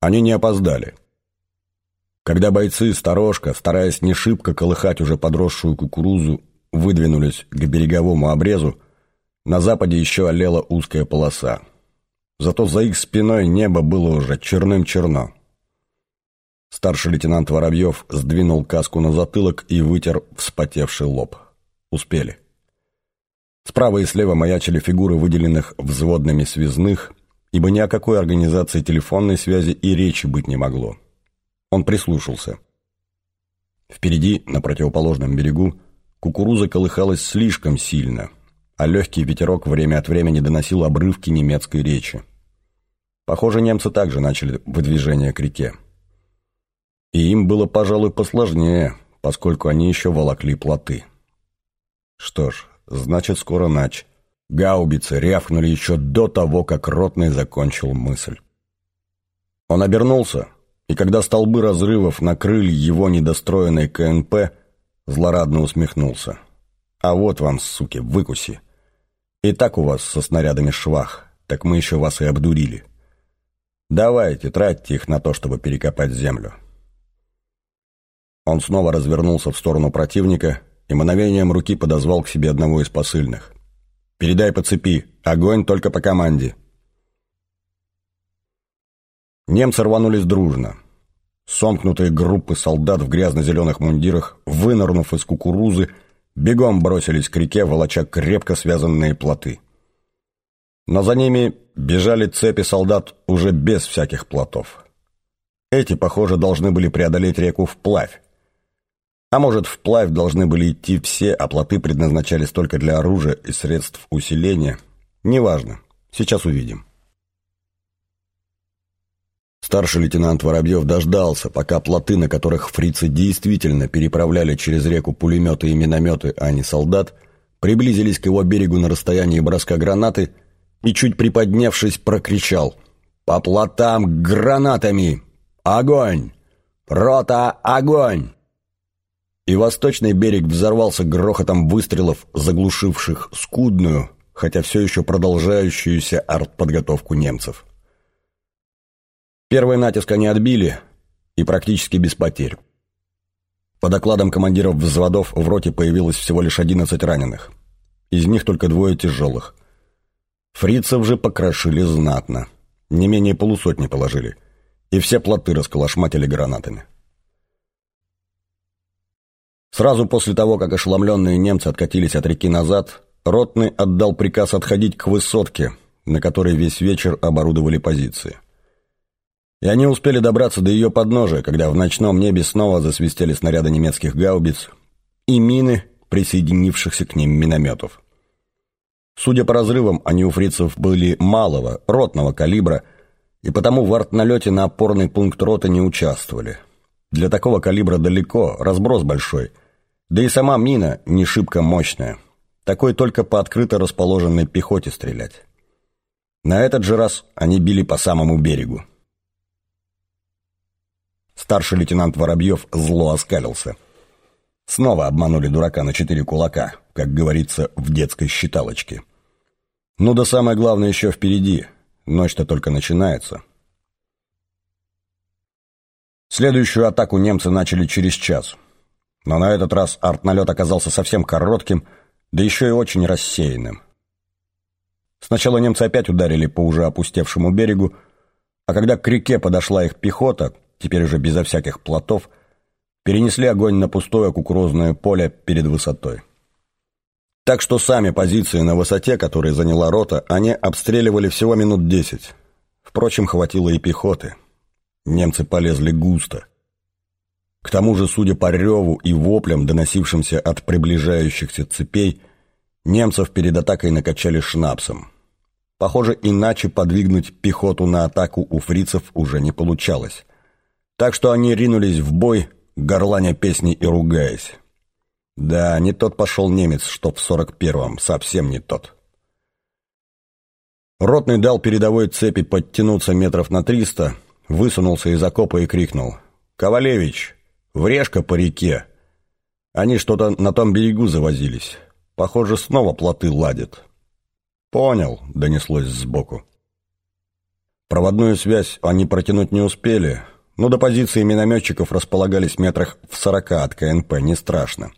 Они не опоздали. Когда бойцы, сторожка, стараясь не шибко колыхать уже подросшую кукурузу, выдвинулись к береговому обрезу, на западе еще олела узкая полоса. Зато за их спиной небо было уже черным-черно. Старший лейтенант Воробьев сдвинул каску на затылок и вытер вспотевший лоб. Успели. Справа и слева маячили фигуры выделенных взводными связных, ибо ни о какой организации телефонной связи и речи быть не могло. Он прислушался. Впереди, на противоположном берегу, кукуруза колыхалась слишком сильно, а легкий ветерок время от времени доносил обрывки немецкой речи. Похоже, немцы также начали выдвижение к реке. И им было, пожалуй, посложнее, поскольку они еще волокли плоты. Что ж, значит, скоро нач. Гаубицы рявкнули еще до того, как Ротный закончил мысль. Он обернулся, и когда столбы разрывов накрыли его недостроенный КНП, злорадно усмехнулся. «А вот вам, суки, выкуси. И так у вас со снарядами швах, так мы еще вас и обдурили. Давайте, тратьте их на то, чтобы перекопать землю». Он снова развернулся в сторону противника и мановением руки подозвал к себе одного из посыльных. «Передай по цепи. Огонь только по команде». Немцы рванулись дружно. Сомкнутые группы солдат в грязно-зеленых мундирах, вынырнув из кукурузы, бегом бросились к реке, волоча крепко связанные плоты. Но за ними бежали цепи солдат уже без всяких плотов. Эти, похоже, должны были преодолеть реку вплавь. А может, вплавь должны были идти все, а плоты предназначались только для оружия и средств усиления. Неважно. Сейчас увидим. Старший лейтенант Воробьев дождался, пока плоты, на которых фрицы действительно переправляли через реку пулеметы и минометы, а не солдат, приблизились к его берегу на расстоянии броска гранаты и, чуть приподнявшись, прокричал «По плотам гранатами! Огонь! Рота, огонь!» И восточный берег взорвался грохотом выстрелов, заглушивших скудную, хотя все еще продолжающуюся артподготовку немцев. Первый натиск они отбили, и практически без потерь. По докладам командиров взводов в роте появилось всего лишь 11 раненых. Из них только двое тяжелых. Фрицев же покрошили знатно. Не менее полусотни положили. И все плоты расколошматили гранатами. Сразу после того, как ошеломленные немцы откатились от реки назад, Ротный отдал приказ отходить к высотке, на которой весь вечер оборудовали позиции. И они успели добраться до ее подножия, когда в ночном небе снова засвистели снаряды немецких гаубиц и мины, присоединившихся к ним минометов. Судя по разрывам, они у фрицев были малого, ротного калибра, и потому в артналете на опорный пункт роты не участвовали. Для такого калибра далеко, разброс большой. Да и сама мина не шибко мощная. Такой только по открыто расположенной пехоте стрелять. На этот же раз они били по самому берегу. Старший лейтенант Воробьев зло оскалился. Снова обманули дурака на четыре кулака, как говорится в детской считалочке. Ну да самое главное еще впереди. Ночь-то только начинается. Следующую атаку немцы начали через час. Но на этот раз артналет оказался совсем коротким, да еще и очень рассеянным. Сначала немцы опять ударили по уже опустевшему берегу, а когда к реке подошла их пехота, теперь уже безо всяких плотов, перенесли огонь на пустое кукурузное поле перед высотой. Так что сами позиции на высоте, которые заняла рота, они обстреливали всего минут десять. Впрочем, хватило и пехоты – Немцы полезли густо. К тому же, судя по реву и воплям, доносившимся от приближающихся цепей, немцев перед атакой накачали шнапсом. Похоже, иначе подвигнуть пехоту на атаку у фрицев уже не получалось. Так что они ринулись в бой, горланя песни и ругаясь. Да, не тот пошел немец, что в сорок первом, совсем не тот. Ротный дал передовой цепи подтянуться метров на триста, высунулся из окопа и крикнул. «Ковалевич, врежка по реке!» Они что-то на том берегу завозились. Похоже, снова плоты ладят. «Понял», — донеслось сбоку. Проводную связь они протянуть не успели, но до позиции минометчиков располагались метрах в сорока от КНП, не страшно.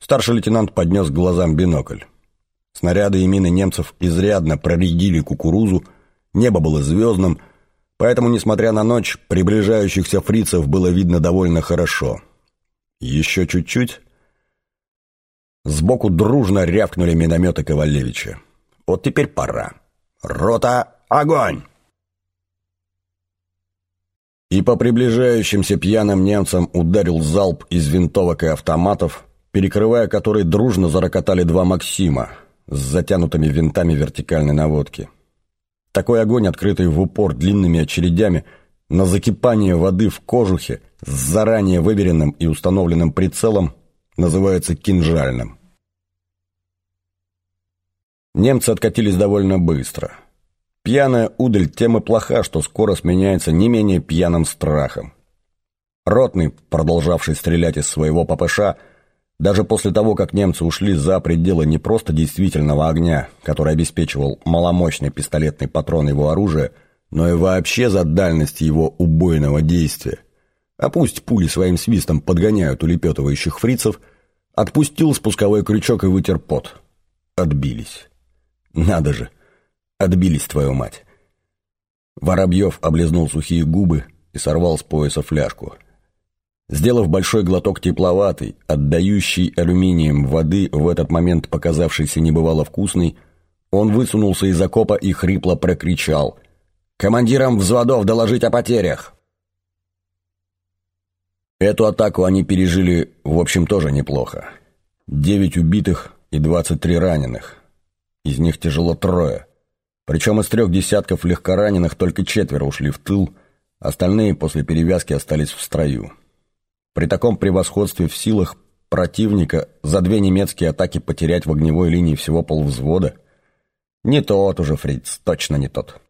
Старший лейтенант поднес к глазам бинокль. Снаряды и мины немцев изрядно проредили кукурузу, небо было звездным, поэтому, несмотря на ночь, приближающихся фрицев было видно довольно хорошо. Еще чуть-чуть. Сбоку дружно рявкнули минометы Ковалевича. Вот теперь пора. «Рота, огонь!» И по приближающимся пьяным немцам ударил залп из винтовок и автоматов, перекрывая которые дружно зарокотали два «Максима» с затянутыми винтами вертикальной наводки. Такой огонь, открытый в упор длинными очередями, на закипание воды в кожухе с заранее выверенным и установленным прицелом, называется кинжальным. Немцы откатились довольно быстро. Пьяная удаль тем и плоха, что скоро сменяется не менее пьяным страхом. Ротный, продолжавший стрелять из своего ППШ, даже после того, как немцы ушли за пределы не просто действительного огня, который обеспечивал маломощный пистолетный патрон его оружия, но и вообще за дальность его убойного действия, а пусть пули своим свистом подгоняют улепетывающих фрицев, отпустил спусковой крючок и вытер пот. Отбились. Надо же, отбились, твою мать. Воробьев облизнул сухие губы и сорвал с пояса фляжку. Сделав большой глоток тепловатой, отдающий алюминием воды, в этот момент показавшийся небывало вкусный, он высунулся из окопа и хрипло прокричал «Командирам взводов доложить о потерях!» Эту атаку они пережили, в общем, тоже неплохо. Девять убитых и двадцать три раненых. Из них тяжело трое. Причем из трех десятков легкораненых только четверо ушли в тыл, остальные после перевязки остались в строю. При таком превосходстве в силах противника за две немецкие атаки потерять в огневой линии всего полвзвода – не тот уже фриц, точно не тот.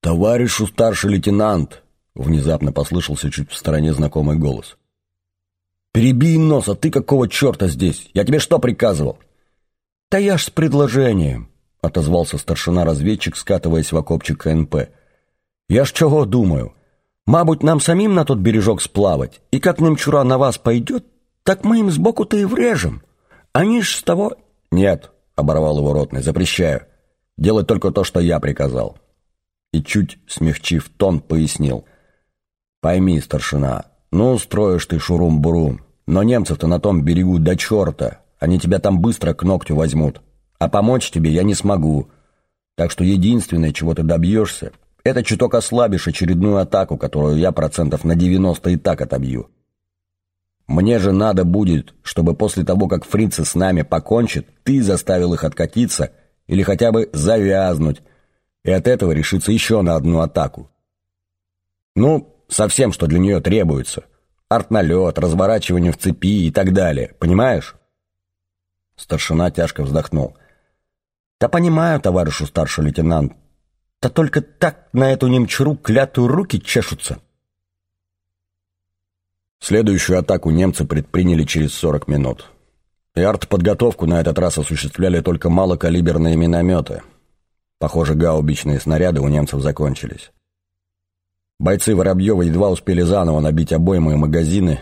«Товарищу старший лейтенант!» – внезапно послышался чуть в стороне знакомый голос. «Перебей нос, а ты какого черта здесь? Я тебе что приказывал?» «Да я ж с предложением», — отозвался старшина-разведчик, скатываясь в окопчик КНП. «Я ж чого думаю? Мабуть, нам самим на тот бережок сплавать, и как немчура на вас пойдет, так мы им сбоку-то и врежем. Они ж с того...» «Нет», — оборвал его ротный, — «запрещаю. Делать только то, что я приказал». И чуть смягчив тон, пояснил. «Пойми, старшина, ну устроишь ты шурум-бурум, но немцев-то на том берегу до черта, они тебя там быстро к ногтю возьмут. А помочь тебе я не смогу. Так что единственное, чего ты добьешься, это чуток ослабишь очередную атаку, которую я процентов на 90 и так отобью. Мне же надо будет, чтобы после того, как фрицы с нами покончат, ты заставил их откатиться или хотя бы завязнуть, и от этого решиться еще на одну атаку. Ну, совсем, что для нее требуется. Артналет, разворачивание в цепи и так далее, понимаешь? Старшина тяжко вздохнул. «Да понимаю, товарищу старший лейтенант. Да только так на эту немчуру клятую руки чешутся». Следующую атаку немцы предприняли через 40 минут. И артподготовку на этот раз осуществляли только малокалиберные минометы. Похоже, гаубичные снаряды у немцев закончились. Бойцы Воробьева едва успели заново набить обоймы и магазины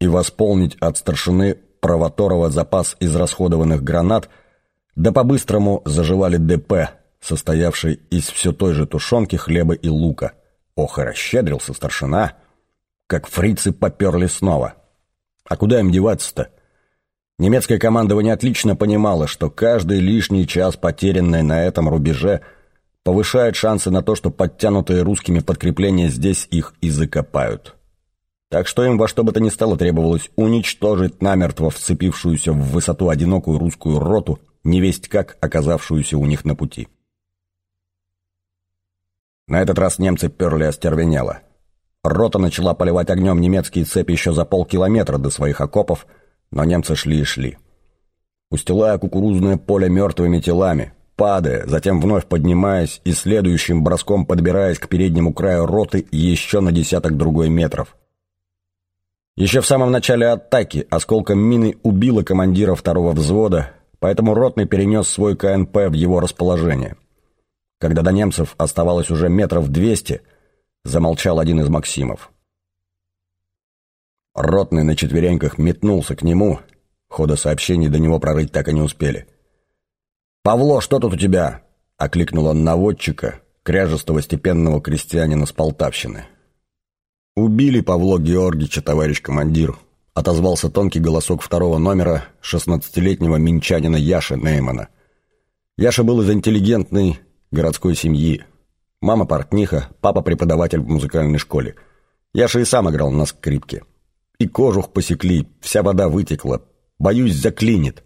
и восполнить от старшины Провоторова запас израсходованных гранат, да по-быстрому заживали ДП, состоявший из все той же тушенки, хлеба и лука. Ох, и расщедрился старшина, как фрицы поперли снова. А куда им деваться-то? Немецкое командование отлично понимало, что каждый лишний час, потерянный на этом рубеже, повышает шансы на то, что подтянутые русскими подкрепления здесь их и закопают. Так что им во что бы то ни стало требовалось уничтожить намертво вцепившуюся в высоту одинокую русскую роту, невесть как оказавшуюся у них на пути. На этот раз немцы перли остервенело. Рота начала поливать огнем немецкие цепи еще за полкилометра до своих окопов, но немцы шли и шли. Устилая кукурузное поле мертвыми телами, падая, затем вновь поднимаясь и следующим броском подбираясь к переднему краю роты еще на десяток другой метров. Еще в самом начале атаки осколком мины убило командира второго взвода, поэтому Ротный перенес свой КНП в его расположение. Когда до немцев оставалось уже метров двести, замолчал один из Максимов. Ротный на четвереньках метнулся к нему, хода сообщений до него прорыть так и не успели. «Павло, что тут у тебя?» — окликнул он наводчика, кряжестого степенного крестьянина с Полтавщины. «Убили Павло Георгича, товарищ командир», — отозвался тонкий голосок второго номера шестнадцатилетнего минчанина Яши Неймана. Яша был из интеллигентной городской семьи. Мама портниха, папа преподаватель в музыкальной школе. Яша и сам играл на скрипке. И кожух посекли, вся вода вытекла. Боюсь, заклинит.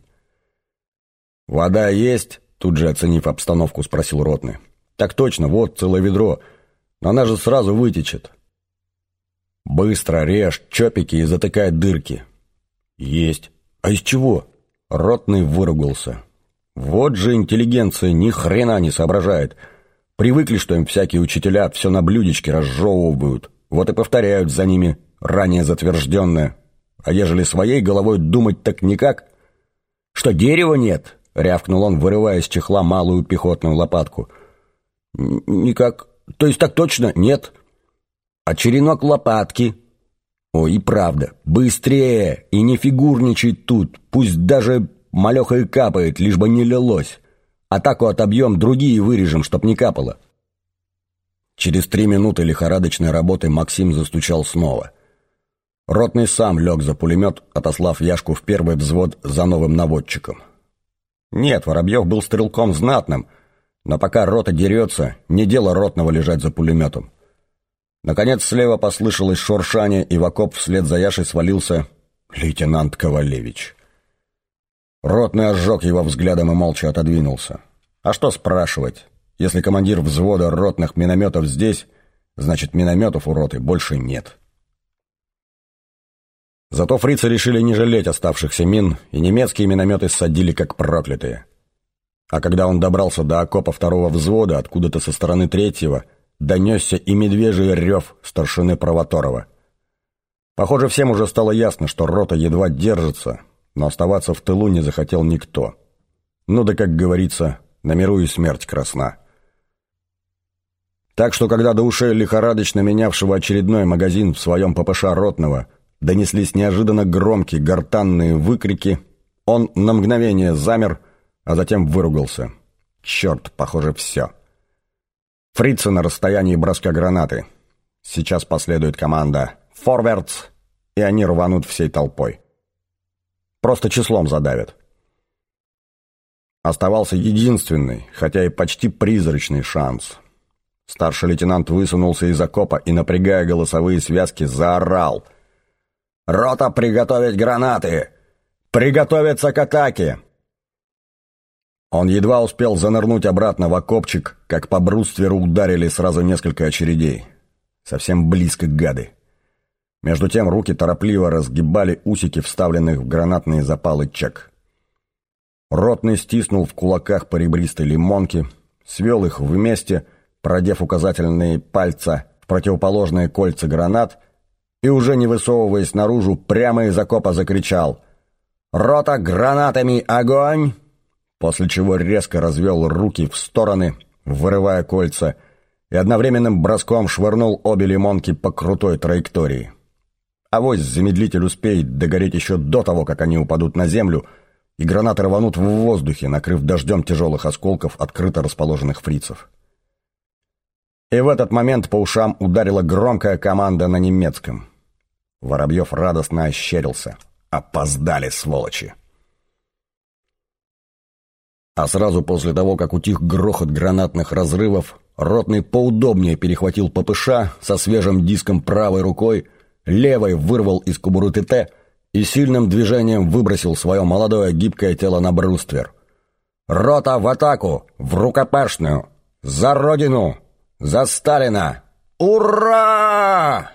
«Вода есть?» — тут же оценив обстановку, спросил Ротный. «Так точно, вот целое ведро. Но она же сразу вытечет». «Быстро режь чопики и затыкай дырки». «Есть. А из чего?» Ротный выругался. Вот же интеллигенция ни хрена не соображает. Привыкли, что им всякие учителя все на блюдечке разжевывают. Вот и повторяют за ними ранее затвержденное. А ежели своей головой думать так никак? Что дерева нет? Рявкнул он, вырывая из чехла малую пехотную лопатку. Никак. То есть так точно? Нет. А черенок лопатки? Ой, и правда. Быстрее! И не фигурничай тут. Пусть даже Малеха и капает, лишь бы не лилось. Атаку отобьем, другие вырежем, чтоб не капало. Через три минуты лихорадочной работы Максим застучал снова. Ротный сам лег за пулемет, отослав Яшку в первый взвод за новым наводчиком. Нет, Воробьев был стрелком знатным, но пока рота дерется, не дело ротного лежать за пулеметом. Наконец слева послышалось шуршание, и в окоп вслед за Яшей свалился лейтенант Ковалевич. Ротный ожег его взглядом и молча отодвинулся. А что спрашивать? Если командир взвода ротных минометов здесь, значит минометов у роты больше нет. Зато фрицы решили не жалеть оставшихся мин, и немецкие минометы садили как проклятые. А когда он добрался до окопа второго взвода, откуда-то со стороны третьего, донесся и медвежий рев старшины Провоторова. Похоже, всем уже стало ясно, что рота едва держится, но оставаться в тылу не захотел никто. Ну да, как говорится, на миру и смерть красна. Так что, когда до ушей лихорадочно менявшего очередной магазин в своем ППШ ротного донеслись неожиданно громкие гортанные выкрики, он на мгновение замер, а затем выругался. Черт, похоже, все. Фрицы на расстоянии броска гранаты. Сейчас последует команда «Форвардс», и они рванут всей толпой. Просто числом задавят. Оставался единственный, хотя и почти призрачный шанс. Старший лейтенант высунулся из окопа и, напрягая голосовые связки, заорал. «Рота, приготовить гранаты! Приготовиться к атаке!» Он едва успел занырнуть обратно в окопчик, как по брустверу ударили сразу несколько очередей. Совсем близко гады. Между тем руки торопливо разгибали усики, вставленных в гранатные запалы чек. Ротный стиснул в кулаках по лимонке, свел их вместе, продев указательные пальца в противоположные кольца гранат и, уже не высовываясь наружу, прямо из окопа закричал «Рота гранатами! Огонь!» После чего резко развел руки в стороны, вырывая кольца, и одновременным броском швырнул обе лимонки по крутой траектории. Авось замедлитель успеет догореть еще до того, как они упадут на землю, и гранаты рванут в воздухе, накрыв дождем тяжелых осколков открыто расположенных фрицев. И в этот момент по ушам ударила громкая команда на немецком. Воробьев радостно ощерился. «Опоздали, сволочи!» А сразу после того, как утих грохот гранатных разрывов, Ротный поудобнее перехватил ППШ со свежим диском правой рукой, левой вырвал из кобуры ТТ и сильным движением выбросил свое молодое гибкое тело на бруствер. «Рота в атаку! В рукопашную! За Родину! За Сталина! Ура!»